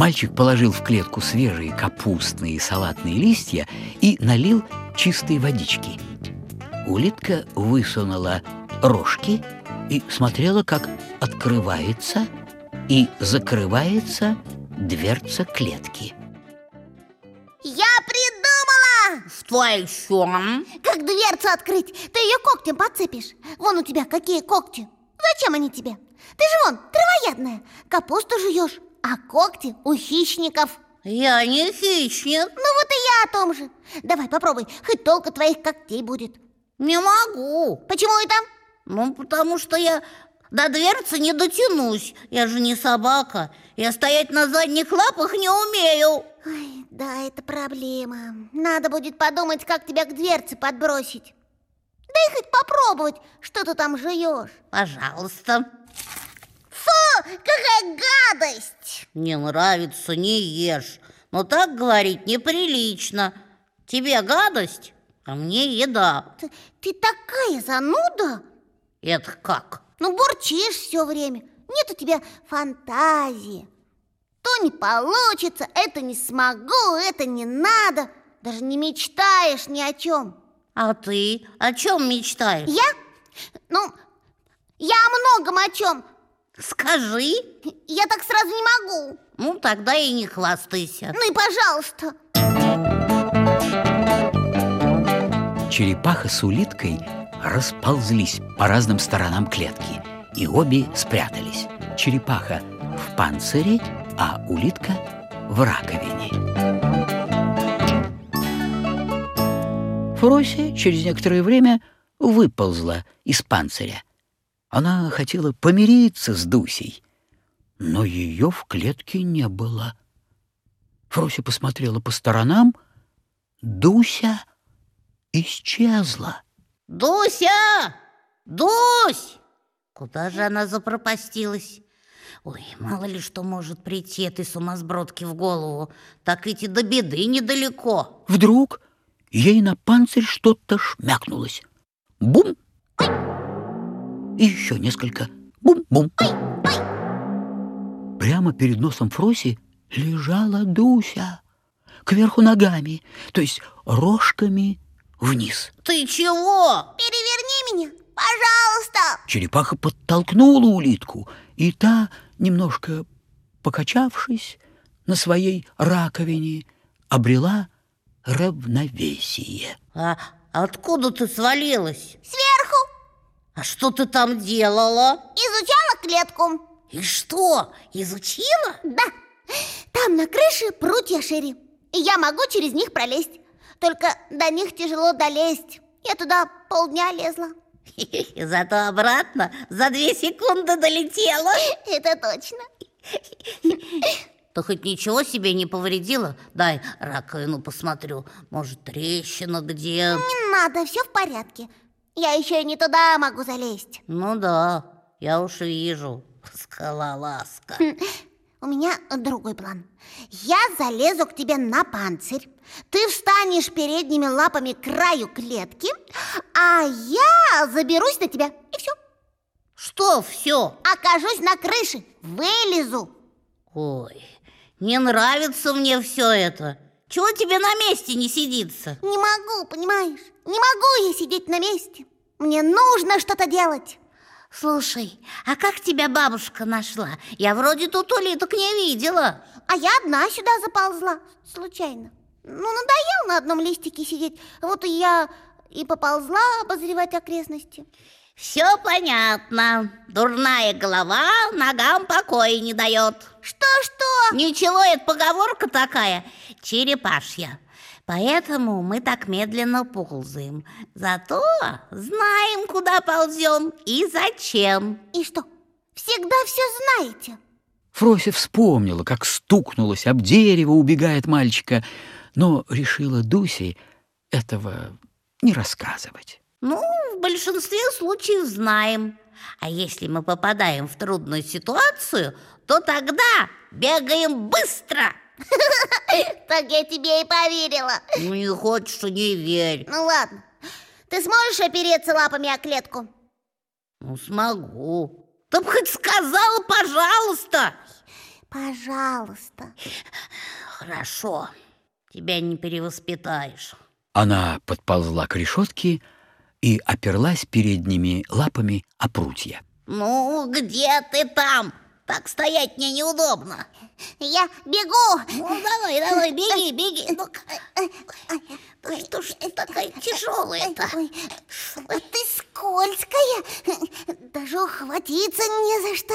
Мальчик положил в клетку свежие капустные и салатные листья и налил чистой водички. Улитка высунула рожки и смотрела, как открывается и закрывается дверца клетки. Я придумала! Что еще? Как дверцу открыть? Ты ее когтем подцепишь. Вон у тебя какие когти. Зачем они тебе? Ты же вон травоядная. Капусту жуешь, а когти у хищников. Я не хищник. Ну вот и я о том же. Давай попробуй, хоть толка твоих когтей будет. Не могу. Почему это? Ну, потому что я до дверцы не дотянусь. Я же не собака. Я стоять на задних лапах не умею. Ой, да, это проблема. Надо будет подумать, как тебя к дверце подбросить. Дай хоть попробовать, что ты там жуешь. Пожалуйста. Какая гадость! Не нравится, не ешь. Но так говорить неприлично. Тебе гадость, а мне еда. Ты, ты такая зануда. Это как? Ну, бурчишь все время. Нет у тебя фантазии. То не получится, это не смогу, это не надо. Даже не мечтаешь ни о чем. А ты о чем мечтаешь? Я? Ну, я о многом о чем. Скажи. Я так сразу не могу. Ну, тогда и не хвастайся. Ну и пожалуйста. Черепаха с улиткой расползлись по разным сторонам клетки, и обе спрятались. Черепаха в панцире, а улитка в раковине. Фрося через некоторое время выползла из панциря. Она хотела помириться с Дусей, но ее в клетке не было. Фрося посмотрела по сторонам. Дуся исчезла. Дуся! Дусь! Куда же она запропастилась? Ой, мало ли что может прийти этой сумасбродке в голову. Так идти до беды недалеко. Вдруг ей на панцирь что-то шмякнулось. Бум! И еще несколько. Бум-бум. Прямо перед носом Фроси лежала Дуся. Кверху ногами, то есть рожками вниз. Ты чего? Переверни меня, пожалуйста. Черепаха подтолкнула улитку, и та, немножко покачавшись на своей раковине, обрела равновесие. А откуда ты свалилась? Сверху А что ты там делала? изучала клетку. И что, изучила? Да, там на крыше прутья шире, и я могу через них пролезть. Только до них тяжело долезть. Я туда полдня лезла. Зато обратно за две секунды долетела. Это точно. Ты хоть ничего себе не повредила? Дай раковину посмотрю. Может, трещина где? Не надо, все в порядке. Я еще и не туда могу залезть. Ну да, я уж вижу. Скалолазка. У меня другой план. Я залезу к тебе на панцирь, ты встанешь передними лапами к краю клетки, а я заберусь на тебя, и все. Что все? Окажусь на крыше, вылезу. Ой, не нравится мне все это. Чего тебе на месте не сидится? Не могу, понимаешь? Не могу я сидеть на месте. Мне нужно что-то делать. Слушай, а как тебя бабушка нашла? Я вроде тут улиток не видела. А я одна сюда заползла, случайно. Ну, надоел на одном листике сидеть. Вот и я и поползла обозревать окрестности. Все понятно. Дурная голова ногам покоя не дает. Что-что? Ничего, это поговорка такая, черепашья. Поэтому мы так медленно ползаем. Зато знаем, куда ползем и зачем. И что, всегда все знаете? Фрося вспомнила, как стукнулась об дерево, убегает мальчика, но решила Дусе этого не рассказывать. Ну, в большинстве случаев знаем. А если мы попадаем в трудную ситуацию, то тогда бегаем быстро. Так я тебе и поверила. Ну, не хочешь, не верь. Ну ладно, ты сможешь опереться лапами о клетку? Ну, смогу. Ты бы хоть сказала, пожалуйста. Пожалуйста. Хорошо, тебя не перевоспитаешь. Она подползла к решетке и оперлась передними лапами о прутья. Ну, где ты там? Так стоять мне неудобно. Я бегу. Ну, давай, давай, беги, беги. Ну, да что ж ты такая тяжелая-то? Ой, ты скользкая. Даже ухватиться не за что.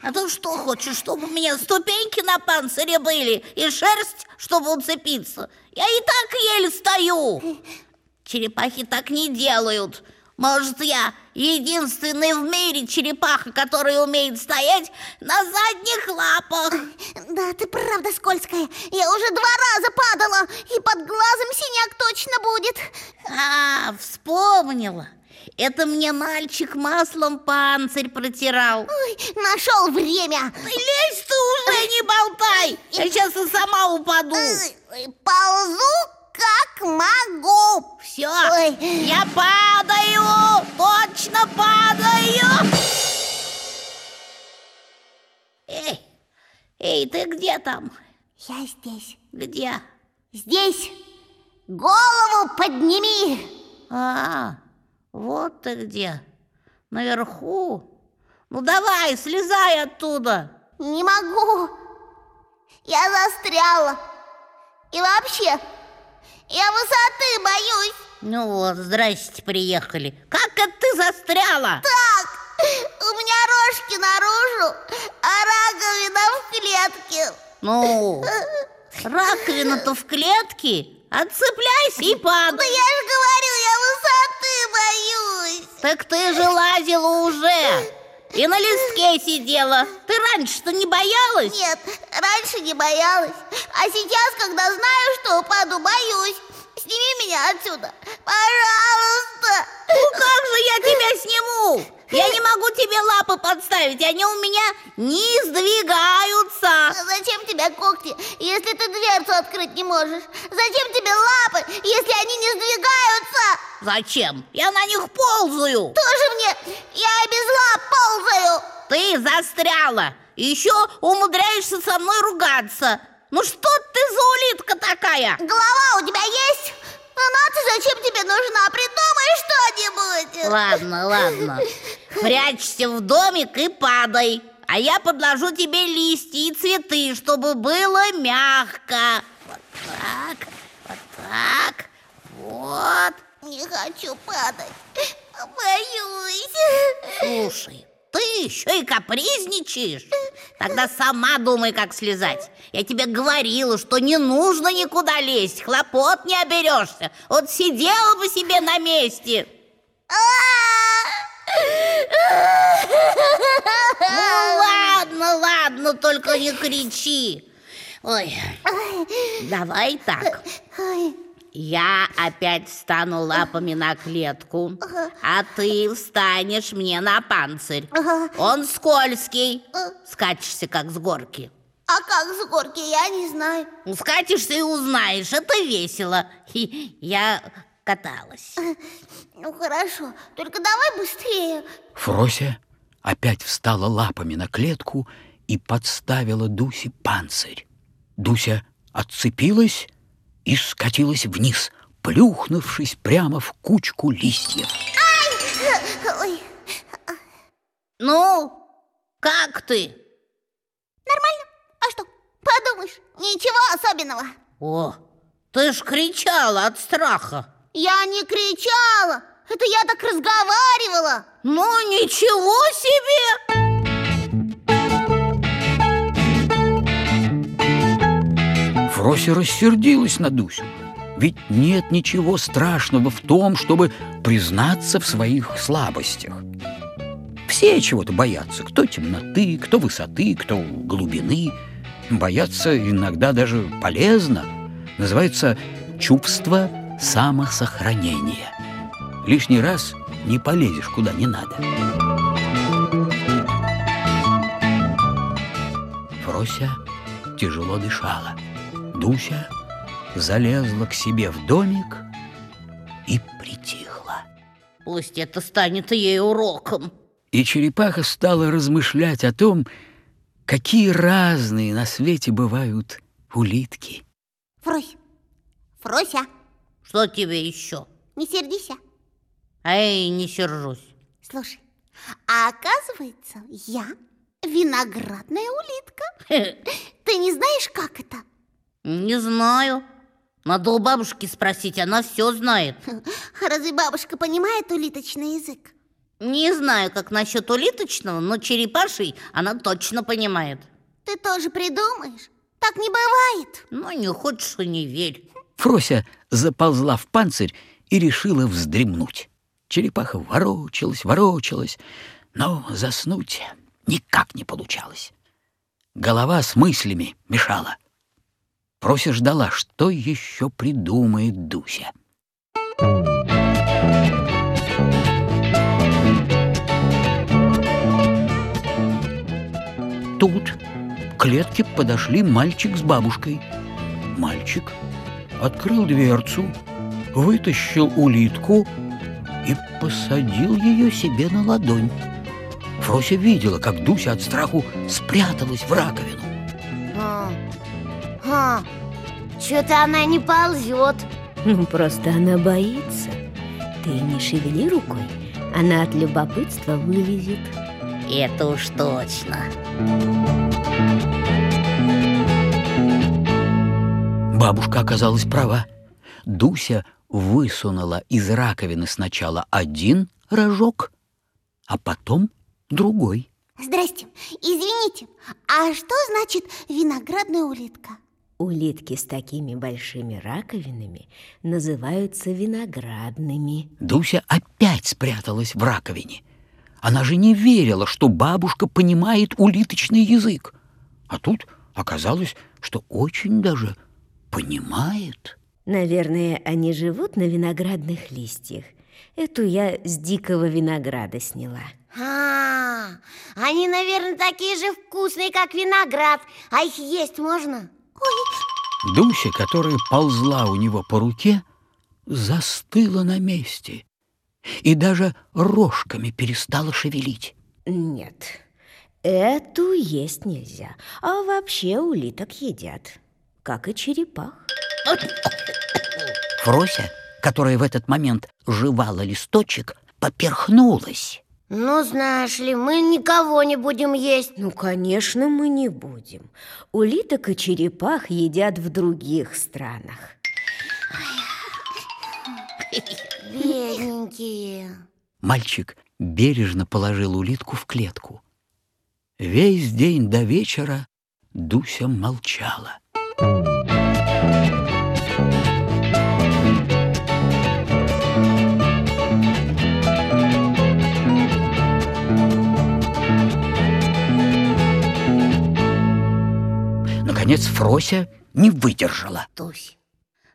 А ты что хочешь, чтобы у меня ступеньки на панцире были и шерсть, чтобы уцепиться? Я и так еле стою. Черепахи так не делают. Может, я единственный в мире черепаха, который умеет стоять на задних лапах. Да, ты правда скользкая. Я уже два раза падала, и под глазом синяк точно будет. А, вспомнила. Это мне мальчик маслом панцирь протирал. Ой, нашел время. Ты лезь ты уже, не болтай. Я сейчас и сама упаду. Ползу как могу. Все, Ой. я падаю, точно падаю. Эй, эй, ты где там? Я здесь. Где? Здесь. Голову подними. А, вот ты где. Наверху. Ну давай, слезай оттуда. Не могу. Я застряла. И вообще, я высоты боюсь. Ну вот, здрасте, приехали. Как это ты застряла? Так, у меня рожки наружу, а раковина в клетке. Ну, раковина-то в клетке. Отцепляйся и Да падай. я же говорю, я высоты боюсь. Так ты же лазила уже. И на листке сидела. Ты раньше-то не боялась? Нет, раньше не боялась. А сейчас, когда знаю, что упаду, боюсь. Сними меня отсюда, пожалуйста. Ну как же я тебя сниму? Я не могу тебе лапы подставить, они у меня не сдвигаются. А Зачем тебе когти, если ты дверцу открыть не можешь? Зачем тебе лапы, если они не сдвигаются? Зачем? Я на них ползаю. Тоже мне, я и без лап ползаю. Ты застряла. Еще умудряешься со мной ругаться. Ну что ты за улитка такая? Голова у тебя есть? Она ты зачем тебе нужна? Придумай что-нибудь. Ладно, ладно. Прячься в домик и падай. А я подложу тебе листья и цветы, чтобы было мягко. Вот так, вот так, вот. Не хочу падать. Боюсь. Слушай, ты еще и капризничаешь? Тогда сама думай, как слезать. Я тебе говорила, что не нужно никуда лезть, хлопот не оберешься. Вот сидела бы себе на месте. Ну ладно, ладно, только не кричи. Ой, давай так. Я опять встану лапами на клетку, а ты встанешь мне на панцирь. Он скользкий. Скачешься, как с горки. А как с горки, я не знаю. Скатишься и узнаешь, это весело. Я каталась. Ну хорошо, только давай быстрее. Фрося опять встала лапами на клетку и подставила Дусе панцирь. Дуся отцепилась и скатилась вниз, плюхнувшись прямо в кучку листьев. Ой, Ну, как ты? нормально. А что, подумаешь, ничего особенного. О, ты ж кричала от страха. Я не кричала, это я так разговаривала. Ну, ничего себе! Фрося рассердилась на Дусю. Ведь нет ничего страшного в том, чтобы признаться в своих слабостях. Все чего-то боятся. Кто темноты, кто высоты, кто глубины. Бояться иногда даже полезно. Называется чувство самосохранения. Лишний раз не полезешь куда не надо. Фрося тяжело дышала. Дуся залезла к себе в домик и притихла. Пусть это станет ей уроком. И черепаха стала размышлять о том, какие разные на свете бывают улитки. Фрось, Фрося, Что тебе еще? не сердись, а? Эй, не сержусь. Слушай, а оказывается, я виноградная улитка. Ты не знаешь, как это? Не знаю. Надо у бабушки спросить, она все знает. Разве бабушка понимает улиточный язык? Не знаю, как насчет улиточного, но черепаший она точно понимает. Ты тоже придумаешь? Так не бывает. Ну, не хочешь и не верь. Фрося заползла в панцирь и решила вздремнуть. Черепаха ворочалась, ворочалась, но заснуть никак не получалось. Голова с мыслями мешала. Фрося ждала, что еще придумает Дуся. Тут к клетке подошли мальчик с бабушкой. Мальчик открыл дверцу, вытащил улитку и посадил ее себе на ладонь. Фрося видела, как Дуся от страху спряталась в раковину. А, а, что-то она не ползет. Ну, Просто она боится. Ты не шевели рукой, она от любопытства вылезет. Это уж точно. Бабушка оказалась права. Дуся высунула из раковины сначала один рожок, а потом другой. Здрасте, извините, а что значит виноградная улитка? Улитки с такими большими раковинами называются виноградными. Дуся опять спряталась в раковине. Она же не верила, что бабушка понимает улиточный язык. А тут оказалось, что очень даже понимает. Наверное, они живут на виноградных листьях. Эту я с дикого винограда сняла. А, они, наверное, такие же вкусные, как виноград. А их есть можно? Ой, Дуся, которая ползла у него по руке, застыла на месте и даже рожками перестала шевелить. Нет, эту есть нельзя. А вообще улиток едят, как и черепах. Фрося, которая в этот момент жевала листочек, поперхнулась. ну знаешь ли, мы никого не будем есть. Ну, конечно, мы не будем. Улиток и черепах едят в других странах. Бедненькие. Мальчик бережно положил улитку в клетку. Весь день до вечера Дуся молчала. Наконец Фрося не выдержала. Тусь,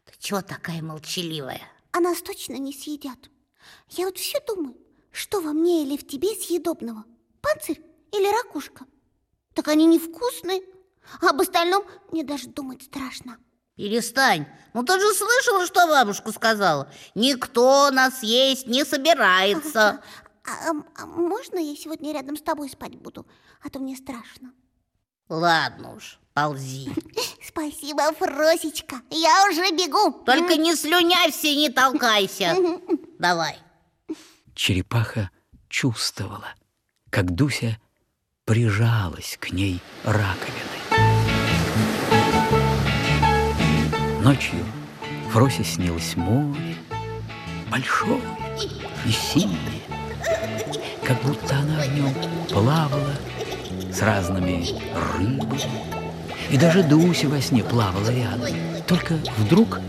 ты чего такая молчаливая? А нас точно не съедят. Я вот все думаю, что во мне или в тебе съедобного? Панцирь или ракушка? Так они невкусные. А об остальном мне даже думать страшно. Перестань. Ну ты же слышала, что бабушка сказала? Никто нас есть не собирается. А, а- а можно я сегодня рядом с тобой спать буду? А то мне страшно. Ладно уж, ползи. Спасибо, Фросечка. Я уже бегу. Только не слюнявься и не толкайся. Давай. Черепаха чувствовала, как Дуся прижалась к ней раковиной. Ночью Фросе снилось море, большое и синее, как будто она в нем плавала с разными рыбами. И даже Дуся во сне плавала рядом. Только вдруг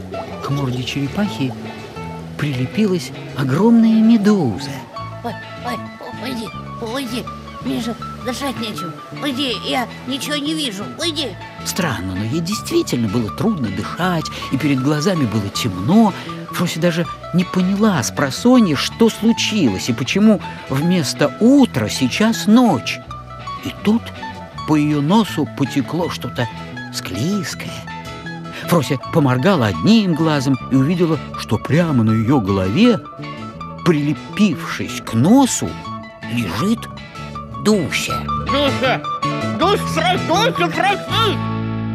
к морде черепахи прилепилась огромная медуза. Ой, ой, уйди, уйди. Же дышать нечем. Уйди, я ничего не вижу. Уйди. Странно, но ей действительно было трудно дышать, и перед глазами было темно. Фрося даже не поняла с просонья, что случилось, и почему вместо утра сейчас ночь. И тут по ее носу потекло что-то склизкое. Фрося поморгала одним глазом и увидела, что прямо на ее голове, прилепившись к носу, лежит Дуся. Дуся! Дуся, Дуся, проснись!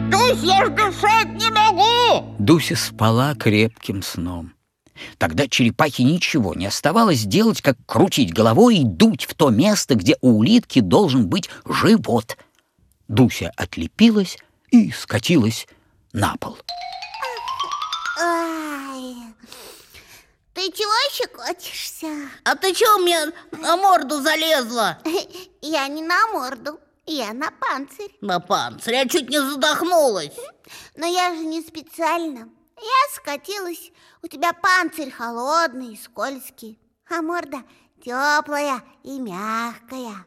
Дусь, я ж дышать не могу! Дуся спала крепким сном. Тогда черепахе ничего не оставалось делать, как крутить головой и дуть в то место, где у улитки должен быть живот. Дуся отлепилась и скатилась на пол. Ай, ты чего щекотишься? А ты чего мне на морду залезла? Я не на морду, я на панцирь. На панцирь, я чуть не задохнулась. Но я же не специально. Я скатилась. У тебя панцирь холодный и скользкий, а морда теплая и мягкая.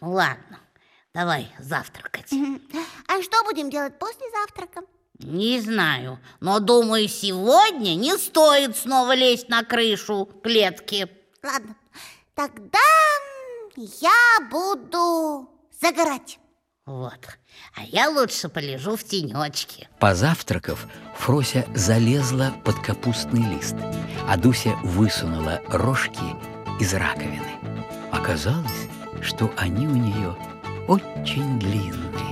Ну ладно, давай завтракать. А что будем делать после завтрака? Не знаю, но думаю, сегодня не стоит снова лезть на крышу клетки. Ладно, тогда я буду загорать. Вот, а я лучше полежу в тенечке. Позавтракав, Фрося залезла под капустный лист, а Дуся высунула рожки из раковины. Оказалось, что они у нее очень длинные.